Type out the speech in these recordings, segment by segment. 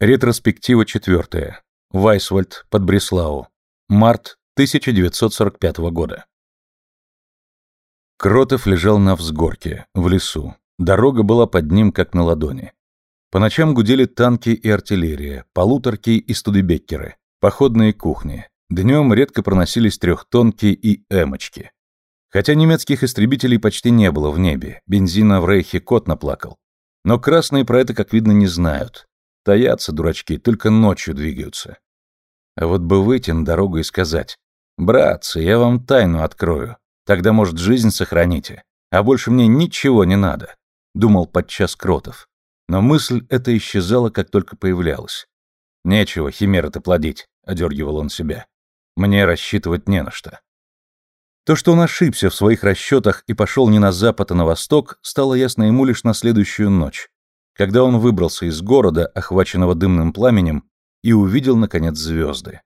Ретроспектива четвертая. Вайсвальд под Бреслау. Март 1945 года. Кротов лежал на взгорке, в лесу. Дорога была под ним, как на ладони. По ночам гудели танки и артиллерия, полуторки и студебеккеры, походные кухни. Днем редко проносились трехтонки и эмочки. Хотя немецких истребителей почти не было в небе, бензина в рейхе кот наплакал. Но красные про это, как видно, не знают. Таятся, дурачки, только ночью двигаются. А вот бы выйти на дорогу и сказать, «Братцы, я вам тайну открою, тогда, может, жизнь сохраните, а больше мне ничего не надо», — думал подчас Кротов. Но мысль эта исчезала, как только появлялась. «Нечего химеры-то плодить», — одергивал он себя. «Мне рассчитывать не на что». То, что он ошибся в своих расчетах и пошел не на запад, а на восток, стало ясно ему лишь на следующую ночь, когда он выбрался из города, охваченного дымным пламенем, и увидел, наконец, звезды.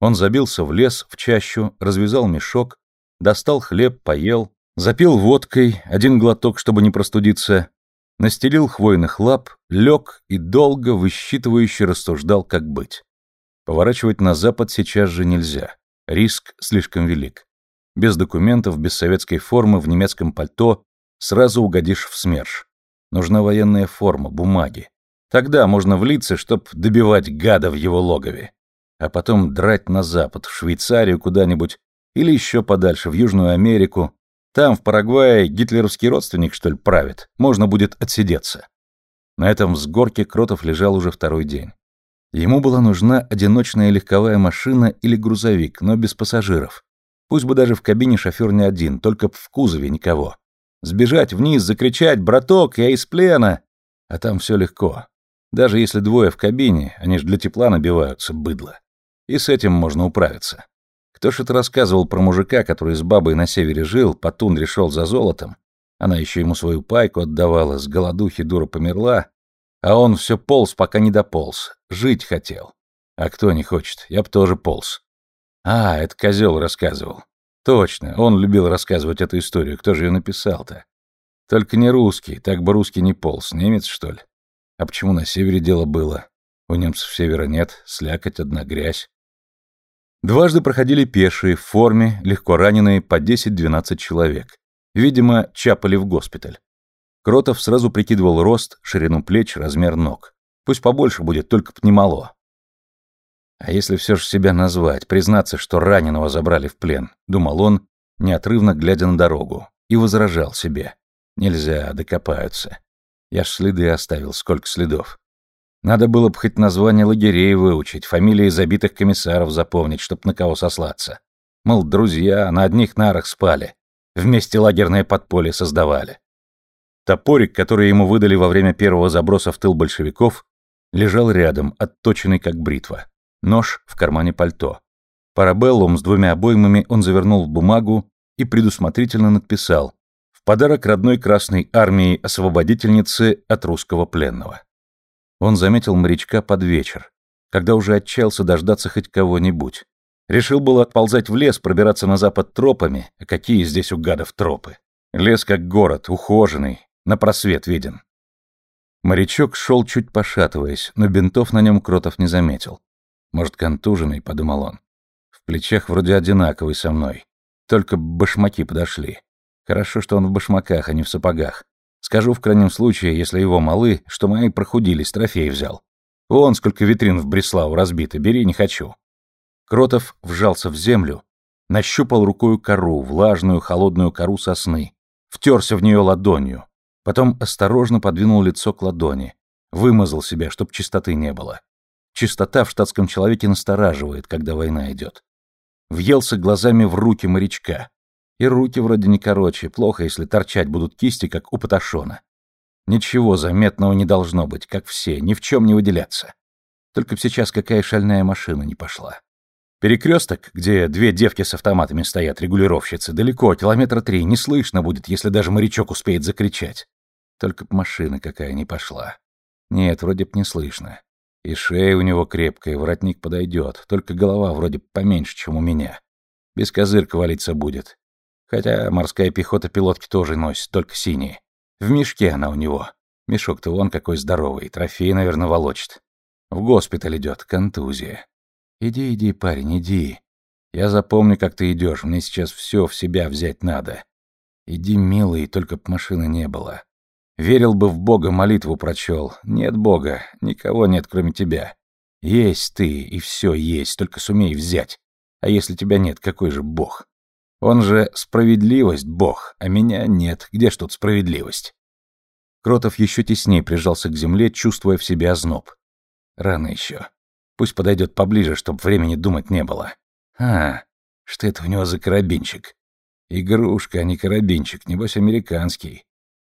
Он забился в лес, в чащу, развязал мешок, достал хлеб, поел, запил водкой, один глоток, чтобы не простудиться, настелил хвойных лап, лег и долго высчитывающе рассуждал, как быть. Поворачивать на запад сейчас же нельзя, риск слишком велик. Без документов, без советской формы, в немецком пальто сразу угодишь в СМЕРШ. Нужна военная форма, бумаги. Тогда можно влиться, чтоб добивать гада в его логове. А потом драть на запад, в Швейцарию куда-нибудь, или еще подальше, в Южную Америку. Там, в Парагвае, гитлеровский родственник, что ли, правит. Можно будет отсидеться. На этом взгорке Кротов лежал уже второй день. Ему была нужна одиночная легковая машина или грузовик, но без пассажиров. Пусть бы даже в кабине шофер не один, только в кузове никого. Сбежать вниз, закричать «Браток, я из плена!» А там все легко. Даже если двое в кабине, они ж для тепла набиваются, быдло. И с этим можно управиться. Кто ж это рассказывал про мужика, который с бабой на севере жил, по тундре шел за золотом, она еще ему свою пайку отдавала, с голодухи дура померла, а он все полз, пока не дополз, жить хотел. А кто не хочет, я б тоже полз. А, это козел рассказывал. Точно, он любил рассказывать эту историю. Кто же ее написал-то? Только не русский, так бы русский не полз. Немец, что ли? А почему на севере дело было? У немцев севера нет, слякоть одна грязь. Дважды проходили пешие, в форме, легко раненые, по 10-12 человек. Видимо, чапали в госпиталь. Кротов сразу прикидывал рост, ширину плеч, размер ног. Пусть побольше будет, только б не. А если все же себя назвать, признаться, что раненого забрали в плен, думал он, неотрывно глядя на дорогу, и возражал себе. Нельзя, докопаются. Я ж следы оставил, сколько следов. Надо было бы хоть название лагерей выучить, фамилии забитых комиссаров запомнить, чтоб на кого сослаться. Мол, друзья, на одних нарах спали. Вместе лагерное подполье создавали. Топорик, который ему выдали во время первого заброса в тыл большевиков, лежал рядом, отточенный как бритва нож в кармане пальто. Парабеллум с двумя обоймами он завернул в бумагу и предусмотрительно надписал «В подарок родной Красной Армии освободительницы от русского пленного». Он заметил морячка под вечер, когда уже отчаялся дождаться хоть кого-нибудь. Решил было отползать в лес, пробираться на запад тропами, а какие здесь у гадов тропы. Лес как город, ухоженный, на просвет виден. Морячок шел чуть пошатываясь, но бинтов на нем Кротов не заметил. Может, контуженный, подумал он. В плечах вроде одинаковый со мной. Только башмаки подошли. Хорошо, что он в башмаках, а не в сапогах. Скажу в крайнем случае, если его малы, что мои прохудились, трофей взял. Вон сколько витрин в Бреславу разбито, бери, не хочу. Кротов вжался в землю, нащупал рукою кору, влажную, холодную кору сосны, втерся в нее ладонью, потом осторожно подвинул лицо к ладони, вымазал себя, чтоб чистоты не было. Чистота в штатском человеке настораживает, когда война идет. Въелся глазами в руки морячка. И руки вроде не короче, плохо, если торчать будут кисти, как у Паташона. Ничего заметного не должно быть, как все, ни в чем не выделяться. Только сейчас какая шальная машина не пошла. Перекресток, где две девки с автоматами стоят, регулировщицы, далеко, километра три, не слышно будет, если даже морячок успеет закричать. Только б машина какая не пошла. Нет, вроде б не слышно. И шея у него крепкая, воротник подойдет, только голова вроде поменьше, чем у меня. Без козырка валиться будет. Хотя морская пехота пилотки тоже носит, только синие. В мешке она у него. Мешок-то вон какой здоровый, трофей, наверное, волочит. В госпиталь идет, контузия. Иди, иди, парень, иди. Я запомню, как ты идешь. Мне сейчас все в себя взять надо. Иди, милый, только б машины не было. Верил бы в Бога, молитву прочел. Нет Бога, никого нет, кроме тебя. Есть ты, и все есть, только сумей взять. А если тебя нет, какой же Бог? Он же справедливость, Бог, а меня нет. Где ж тут справедливость? Кротов еще теснее прижался к земле, чувствуя в себе озноб. Рано еще. Пусть подойдет поближе, чтоб времени думать не было. А, что это у него за карабинчик? Игрушка, а не карабинчик, небось американский.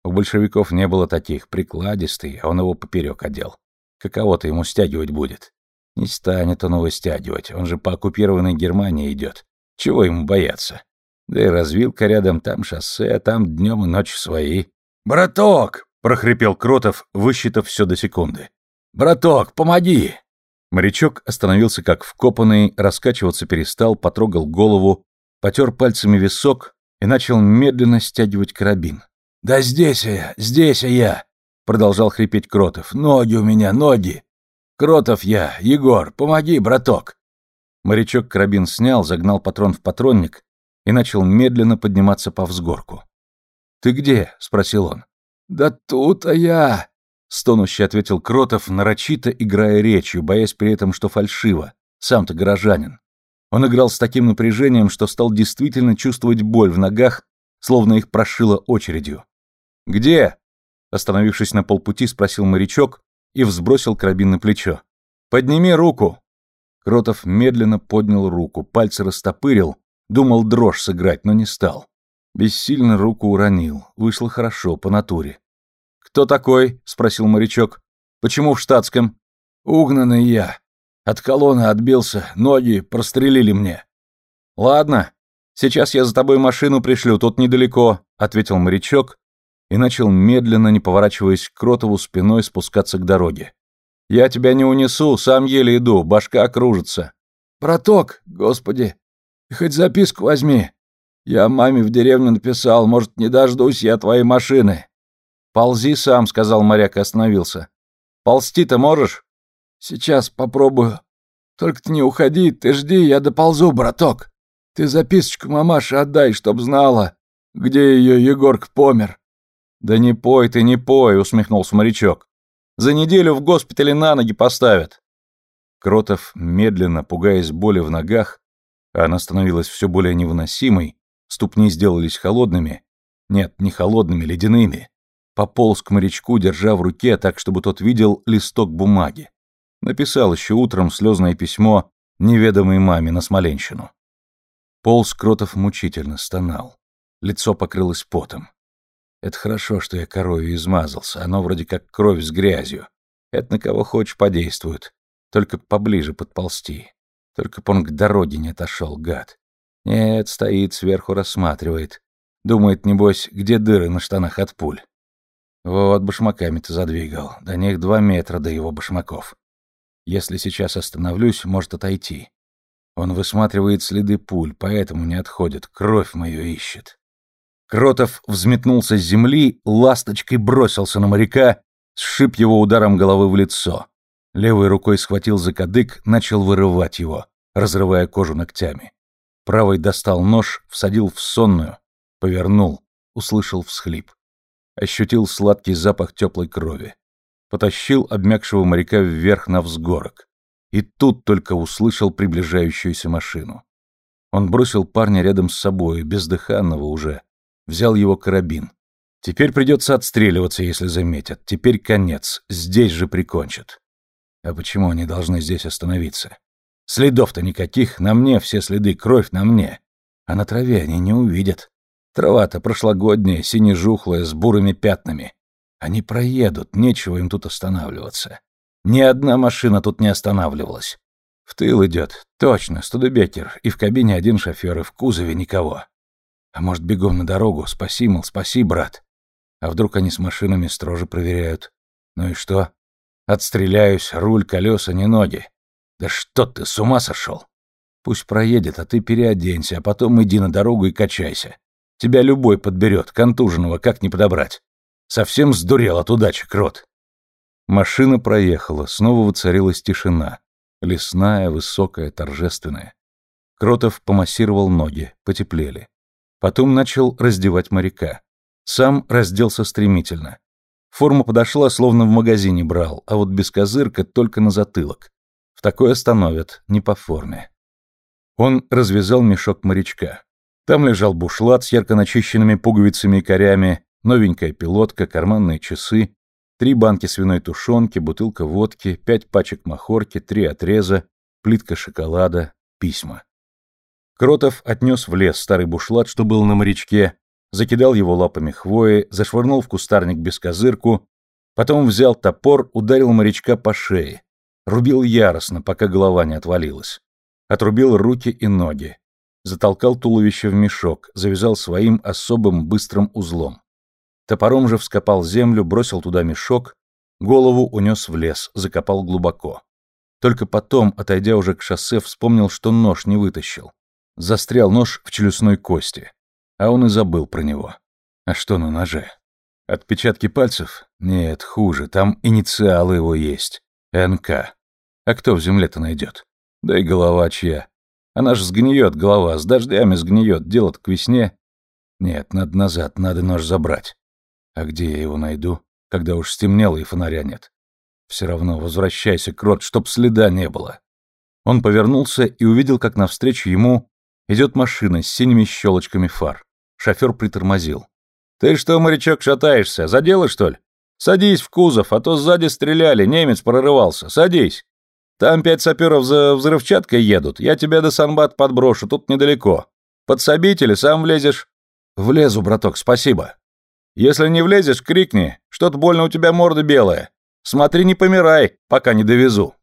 У большевиков не было таких, прикладистый, а он его поперек одел. Каково-то ему стягивать будет. Не станет он его стягивать, он же по оккупированной Германии идет. Чего ему бояться? Да и развилка рядом, там шоссе, там днем и ночью свои. «Браток!» — прохрипел Кротов, высчитав все до секунды. «Браток, помоги!» Морячок остановился как вкопанный, раскачиваться перестал, потрогал голову, потер пальцами висок и начал медленно стягивать карабин. «Да здесь я, здесь я!» — продолжал хрипеть Кротов. «Ноги у меня, ноги! Кротов я, Егор, помоги, браток!» Морячок карабин снял, загнал патрон в патронник и начал медленно подниматься по взгорку. «Ты где?» — спросил он. «Да тут-то я!» — стонуще ответил Кротов, нарочито играя речью, боясь при этом, что фальшиво. Сам-то горожанин. Он играл с таким напряжением, что стал действительно чувствовать боль в ногах, словно их прошило очередью. «Где?» — остановившись на полпути, спросил морячок и взбросил карабин на плечо. «Подними руку!» Кротов медленно поднял руку, пальцы растопырил, думал дрожь сыграть, но не стал. Бессильно руку уронил, вышло хорошо, по натуре. «Кто такой?» — спросил морячок. «Почему в штатском?» «Угнанный я. От колонны отбился, ноги прострелили мне». «Ладно, сейчас я за тобой машину пришлю, тут недалеко», — ответил морячок и начал медленно, не поворачиваясь к Кротову спиной, спускаться к дороге. «Я тебя не унесу, сам еле иду, башка кружится». «Браток, господи, хоть записку возьми. Я маме в деревню написал, может, не дождусь я твоей машины. «Ползи сам», — сказал моряк и остановился. «Ползти-то можешь?» «Сейчас попробую. Только ты не уходи, ты жди, я доползу, браток. Ты записочку мамаше отдай, чтоб знала, где ее Егорк помер». «Да не пой ты, не пой», — усмехнулся морячок. «За неделю в госпитале на ноги поставят». Кротов, медленно, пугаясь боли в ногах, а она становилась все более невыносимой, ступни сделались холодными. Нет, не холодными, ледяными пополз к морячку, держа в руке так, чтобы тот видел листок бумаги. Написал еще утром слезное письмо неведомой маме на Смоленщину. Полз Кротов мучительно стонал. Лицо покрылось потом. Это хорошо, что я коровью измазался, оно вроде как кровь с грязью. Это на кого хочешь подействует. Только поближе подползти. Только б он к дороге не отошел, гад. Нет, стоит сверху, рассматривает. Думает, небось, где дыры на штанах от пуль. Вот башмаками-то задвигал. До них два метра до его башмаков. Если сейчас остановлюсь, может отойти. Он высматривает следы пуль, поэтому не отходит, кровь мою ищет. Кротов взметнулся с земли, ласточкой бросился на моряка, сшиб его ударом головы в лицо. Левой рукой схватил за кадык, начал вырывать его, разрывая кожу ногтями. Правой достал нож, всадил в сонную, повернул, услышал всхлип ощутил сладкий запах теплой крови. Потащил обмякшего моряка вверх на взгорок. И тут только услышал приближающуюся машину. Он бросил парня рядом с собой, бездыханного уже. Взял его карабин. Теперь придется отстреливаться, если заметят. Теперь конец. Здесь же прикончат. А почему они должны здесь остановиться? Следов-то никаких. На мне все следы, кровь на мне. А на траве они не увидят. Трава-то прошлогодняя, сине-жухлая, с бурыми пятнами. Они проедут, нечего им тут останавливаться. Ни одна машина тут не останавливалась. В тыл идет, точно, Студебекер, и в кабине один шофер, и в кузове никого. А может, бегом на дорогу, спаси, мол, спаси, брат. А вдруг они с машинами строже проверяют? Ну и что? Отстреляюсь, руль, колеса, не ноги. Да что ты, с ума сошел? Пусть проедет, а ты переоденься, а потом иди на дорогу и качайся. Тебя любой подберет, контуженного как не подобрать. Совсем сдурел от удачи, крот. Машина проехала, снова воцарилась тишина. Лесная, высокая, торжественная. Кротов помассировал ноги, потеплели. Потом начал раздевать моряка. Сам разделся стремительно. Форма подошла, словно в магазине брал, а вот без козырка только на затылок. В такое остановят, не по форме. Он развязал мешок морячка. Там лежал бушлат с ярко начищенными пуговицами и корями, новенькая пилотка, карманные часы, три банки свиной тушенки, бутылка водки, пять пачек махорки, три отреза, плитка шоколада, письма. Кротов отнес в лес старый бушлат, что был на морячке, закидал его лапами хвои, зашвырнул в кустарник без козырку, потом взял топор, ударил морячка по шее, рубил яростно, пока голова не отвалилась. Отрубил руки и ноги, затолкал туловище в мешок, завязал своим особым быстрым узлом. Топором же вскопал землю, бросил туда мешок, голову унес в лес, закопал глубоко. Только потом, отойдя уже к шоссе, вспомнил, что нож не вытащил. Застрял нож в челюстной кости. А он и забыл про него. А что на ноже? Отпечатки пальцев? Нет, хуже, там инициалы его есть. НК. А кто в земле-то найдет? Да и голова чья. Она ж сгниет, голова, с дождями сгниет, дело к весне. Нет, надо назад, надо нож забрать. А где я его найду, когда уж стемнело и фонаря нет? Все равно возвращайся, крот, чтоб следа не было. Он повернулся и увидел, как навстречу ему идет машина с синими щелочками фар. Шофер притормозил. «Ты что, морячок, шатаешься? За дело, что ли? Садись в кузов, а то сзади стреляли, немец прорывался. Садись. Там пять саперов за взрывчаткой едут. Я тебя до Санбат подброшу, тут недалеко. Подсобить или сам влезешь?» «Влезу, браток, спасибо». Если не влезешь, крикни. Что-то больно у тебя морда белая. Смотри, не помирай, пока не довезу.